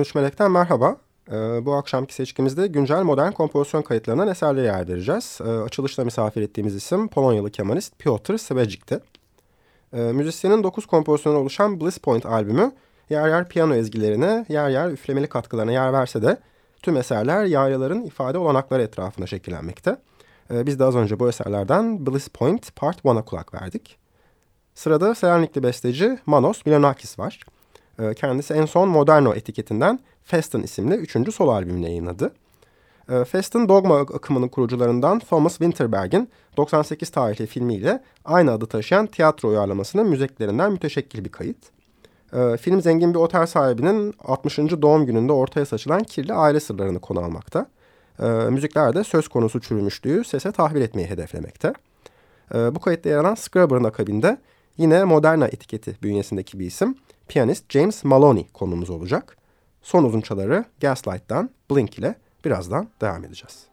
13 Melek'ten merhaba. Ee, bu akşamki seçkimizde güncel modern kompozisyon kayıtlarından eserleri yer vereceğiz. Ee, açılışta misafir ettiğimiz isim Polonyalı kemanist Piotr Swedzik'ti. Ee, müzisyenin 9 kompozisyondan oluşan Bliss Point albümü yer yer piyano ezgilerine, yer yer üflemeli katkılarına yer verse de tüm eserler yaylaların ifade olanakları etrafında şekillenmekte. Biz de az önce bu eserlerden Bliss Point Part 1'a kulak verdik. Sırada Selanikli besteci Manos Milonakis var. Ee, kendisi en son Moderno etiketinden Festen isimli üçüncü solo albümünü yayınladı. Festen Dogma akımının kurucularından Thomas Winterberg'in 98 tarihli filmiyle aynı adı taşıyan tiyatro uyarlamasının müziklerinden müteşekkil bir kayıt. Ee, film zengin bir otel sahibinin 60. doğum gününde ortaya saçılan kirli aile sırlarını konu almakta. Müzikler de söz konusu çürümüşlüğü sese tahvil etmeyi hedeflemekte. Bu kayıtta yer alan Scrubber'ın akabinde yine Moderna etiketi bünyesindeki bir isim piyanist James Maloney konumuz olacak. Son uzunçaları Gaslight'tan Blink ile birazdan devam edeceğiz.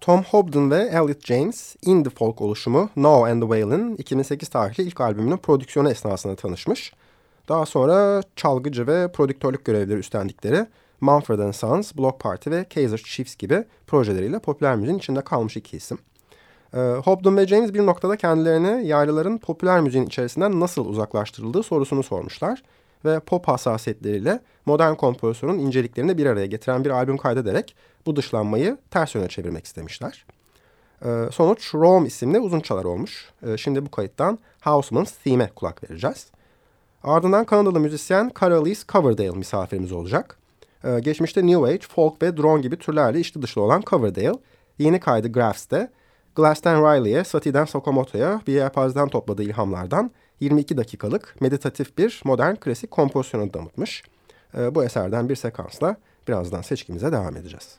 Tom Hobden ve Elliot James indie folk oluşumu Now and the Wail'in 2008 tarihli ilk albümünün prodüksiyonu esnasında tanışmış. Daha sonra çalgıcı ve prodüktörlük görevleri üstlendikleri Mumford Sons, Block Party ve Kaiser Chiefs gibi projeleriyle popüler müziğin içinde kalmış iki isim. Ee, Hobden ve James bir noktada kendilerine yaylıların popüler müziğin içerisinden nasıl uzaklaştırıldığı sorusunu sormuşlar. Ve pop hassasiyetleriyle modern kompozisyonun inceliklerini bir araya getiren bir albüm kaydederek bu dışlanmayı ters yöne çevirmek istemişler. Ee, sonuç Rome isimli uzun çalar olmuş. Ee, şimdi bu kayıttan Houseman's Theme'e kulak vereceğiz. Ardından Kanadalı müzisyen Carolise Coverdale misafirimiz olacak. Ee, geçmişte New Age, folk ve drone gibi türlerle içli dışlı olan Coverdale, yeni kaydı Graphs'te Glass'ten Riley'e, Satie'den Sakamoto'ya bir yelpazeden topladığı ilhamlardan 22 dakikalık meditatif bir modern klasik kompozisyonu damıtmış. Ee, bu eserden bir sekansla birazdan seçkimize devam edeceğiz.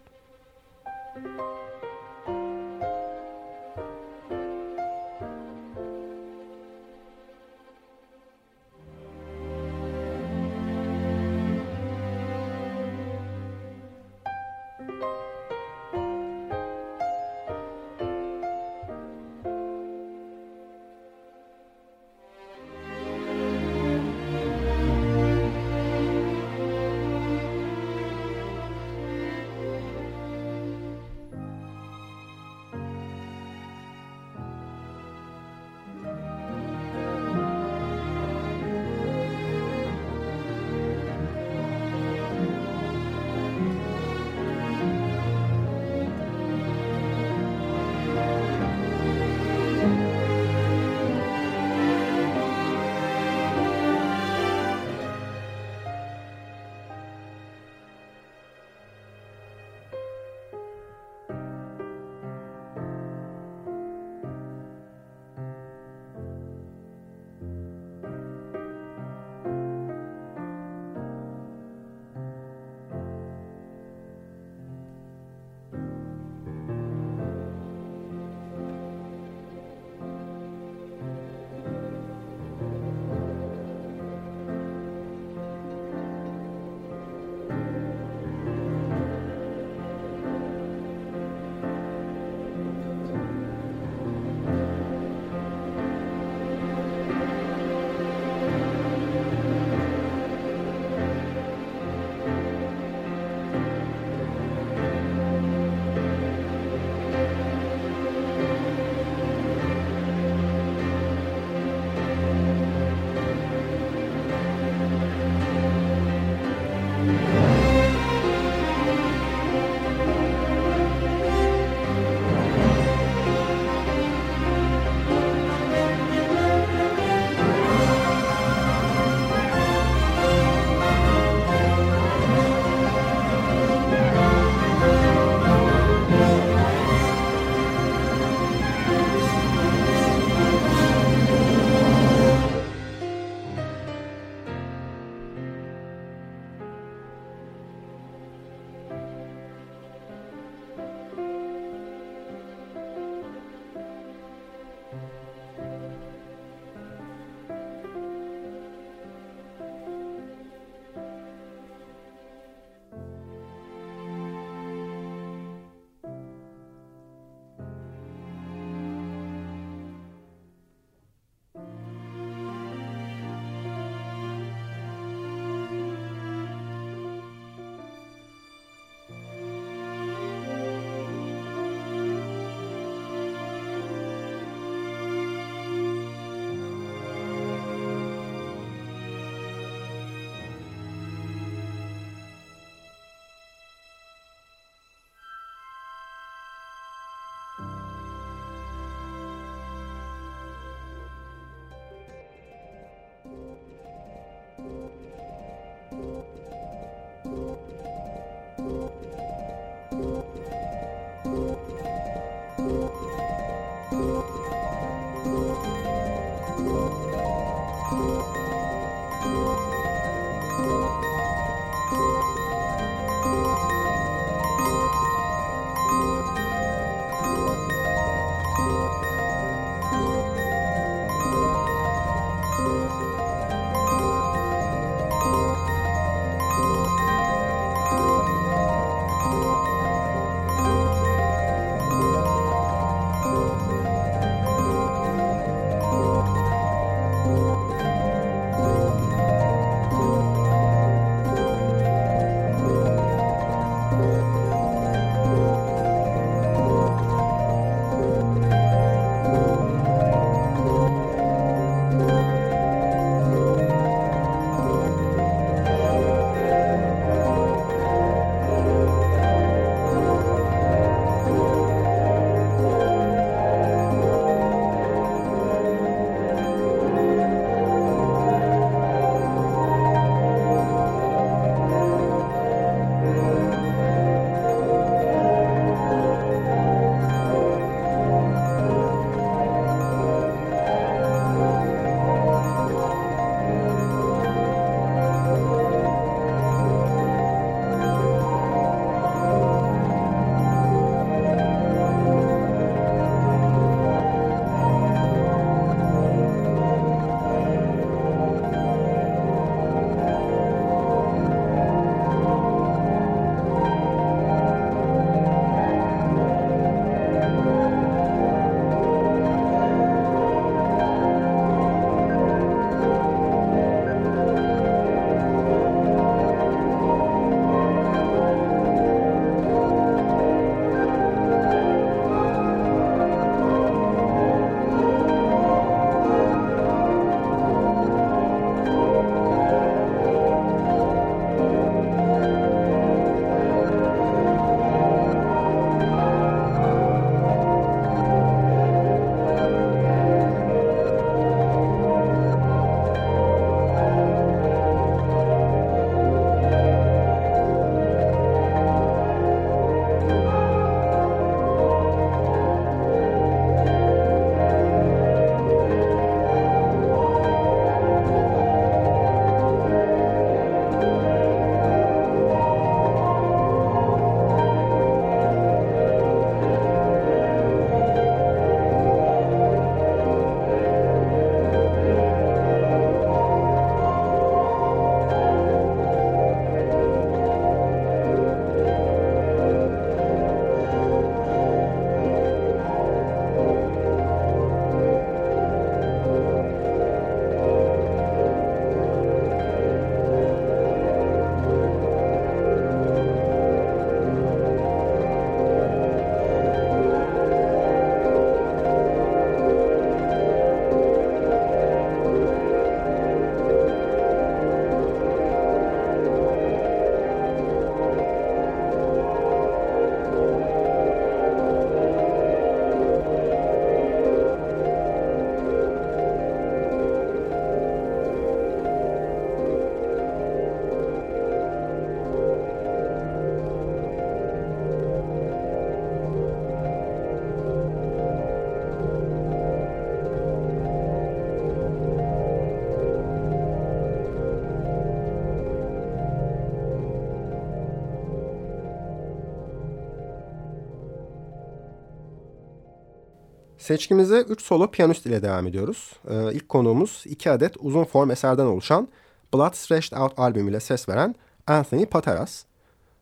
Seçkimize 3 solo piyanist ile devam ediyoruz. Ee, ilk konuğumuz 2 adet uzun form eserden oluşan Blood Stretched Out albümüyle ses veren Anthony Pateras.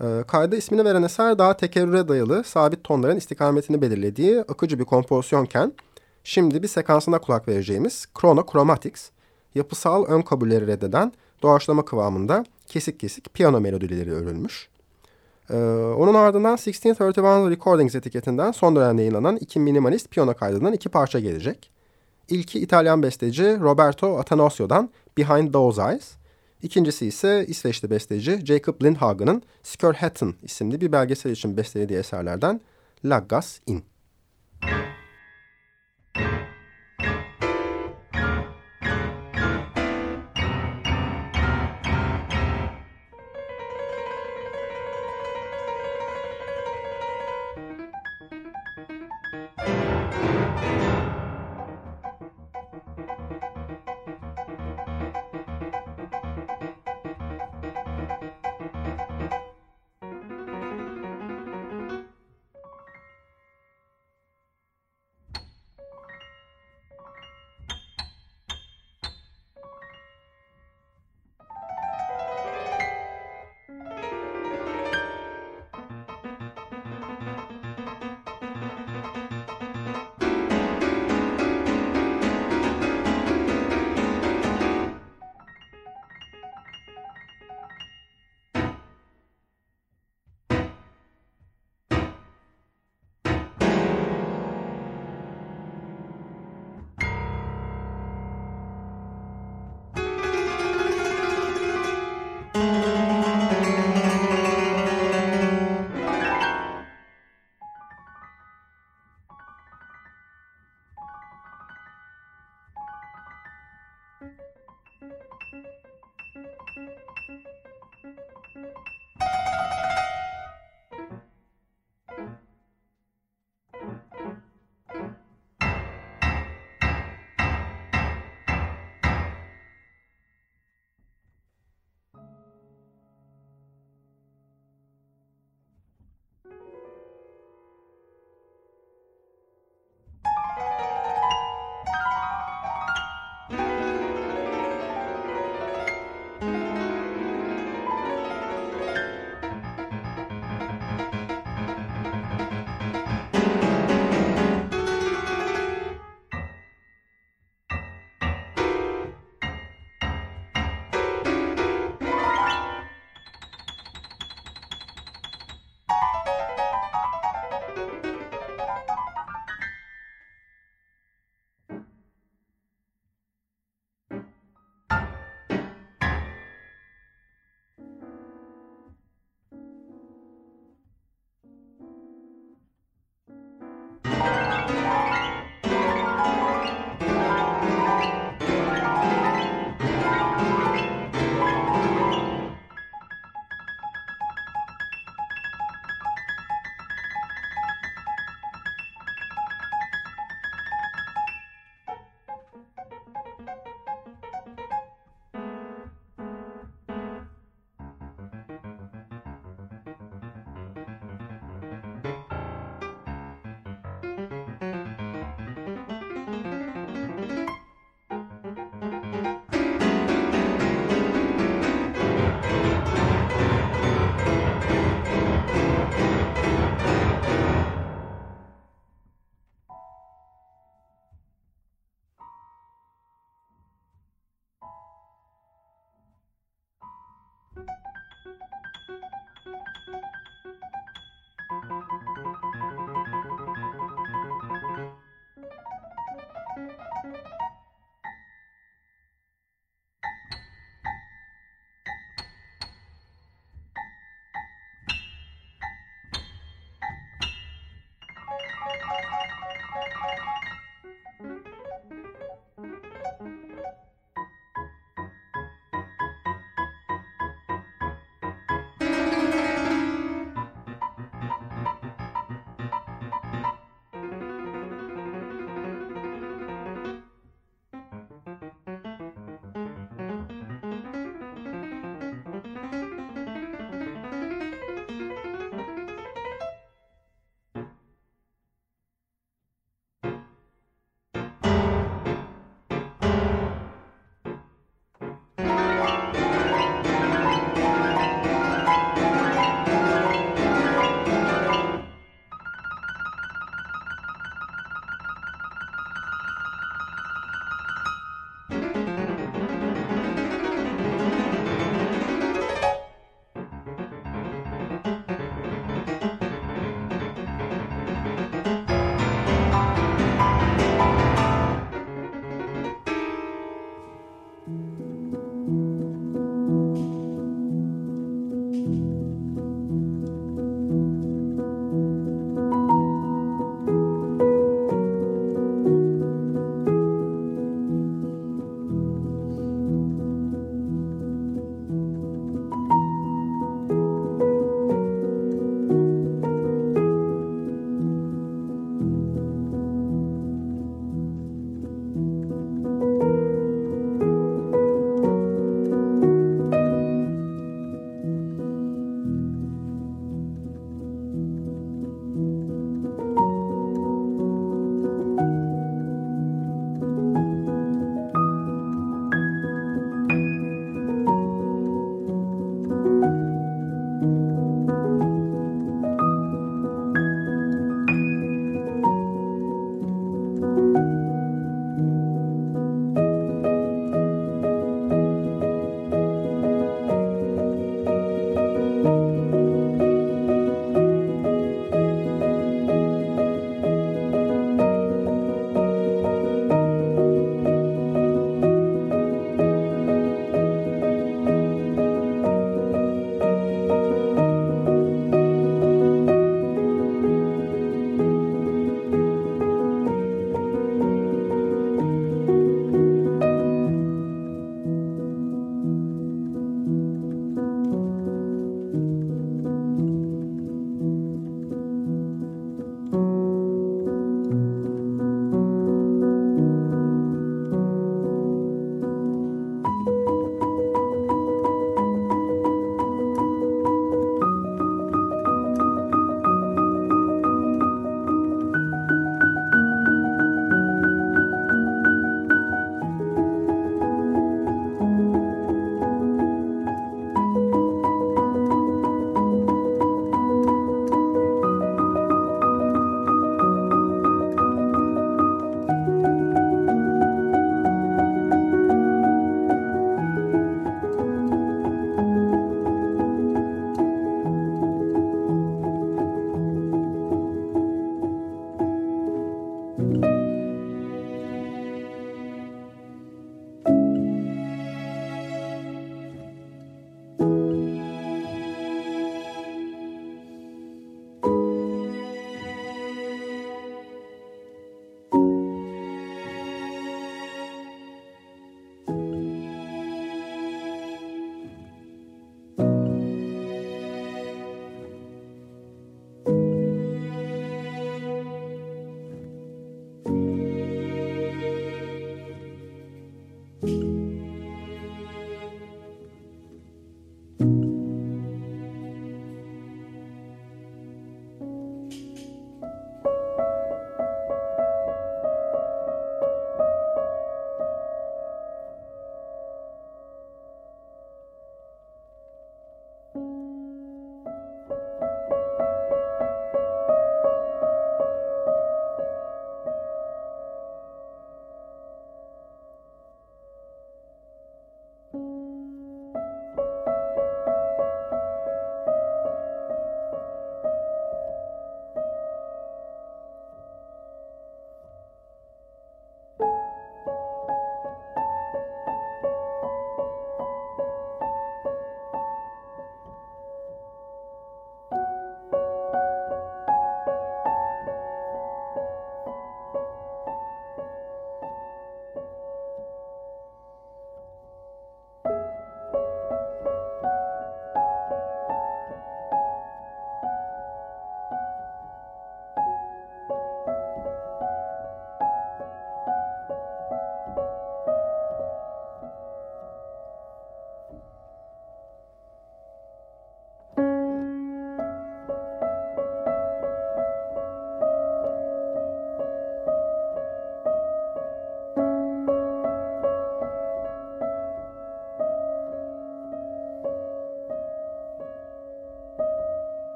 Ee, kayda ismini veren eser daha tekerrüre dayalı sabit tonların istikametini belirlediği akıcı bir kompozisyonken şimdi bir sekansına kulak vereceğimiz Chrono Chromatics, yapısal ön kabulleri reddeden doğaçlama kıvamında kesik kesik piyano melodileri örülmüş. Ee, onun ardından 1631 Recordings etiketinden son dönemde yayınlanan iki minimalist piyano kaydından iki parça gelecek. İlki İtalyan besteci Roberto Atanasio'dan Behind Those Eyes. İkincisi ise İsveçli besteci Jacob Lindhagen'ın Skörhetten isimli bir belgesel için bestelediği eserlerden Laggas In.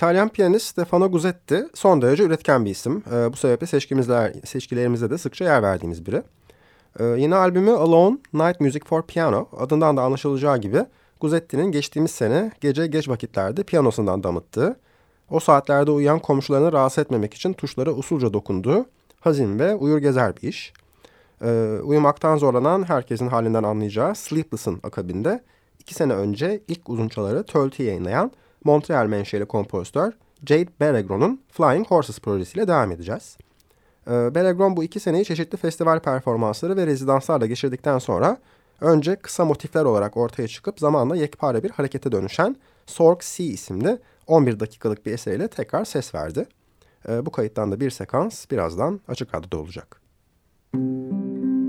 İtalyan piyanist Stefano Guzzetti son derece üretken bir isim. E, bu sebeple seçkilerimizde de sıkça yer verdiğimiz biri. E, yeni albümü Alone, Night Music for Piano adından da anlaşılacağı gibi Guzzetti'nin geçtiğimiz sene gece geç vakitlerde piyanosundan damıttığı, o saatlerde uyuyan komşularını rahatsız etmemek için tuşlara usulca dokunduğu hazin ve uyur gezer bir iş. Ee, uyumaktan zorlanan herkesin halinden anlayacağı Sleepless'ın akabinde iki sene önce ilk uzunçaları Töltü yayınlayan Montreal menşeli kompozitör Jade Beregron'un Flying Horses projesiyle devam edeceğiz. Ee, Beregron bu iki seneyi çeşitli festival performansları ve rezidanslarla geçirdikten sonra önce kısa motifler olarak ortaya çıkıp zamanla yekpare bir harekete dönüşen Sork C isimli 11 dakikalık bir eseriyle tekrar ses verdi. Ee, bu kayıttan da bir sekans birazdan açık radyoda olacak. Müzik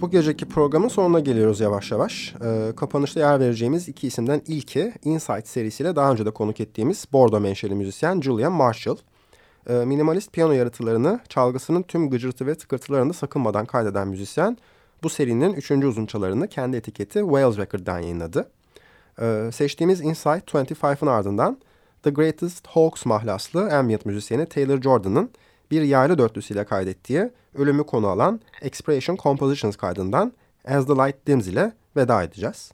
Bu geceki programın sonuna geliyoruz yavaş yavaş. Ee, kapanışta yer vereceğimiz iki isimden ilki Insight serisiyle daha önce de konuk ettiğimiz Bordo menşeli müzisyen Julian Marshall. Ee, minimalist piyano yaratılarını çalgısının tüm gıcırtı ve tıkırtılarını sakınmadan kaydeden müzisyen bu serinin üçüncü uzunçalarını kendi etiketi Wales Record'dan yayınladı. Ee, seçtiğimiz Insight 25'ın ardından The Greatest Hawks mahlaslı ambient müzisyeni Taylor Jordan'ın bir yaylı dörtlüsüyle kaydettiği ölümü konu alan Expression Compositions kaydından As the Light Dims ile veda edeceğiz.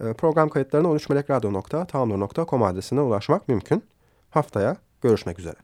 Ee, program kayıtlarına 13melekradyo.tumblr.com adresine ulaşmak mümkün. Haftaya görüşmek üzere.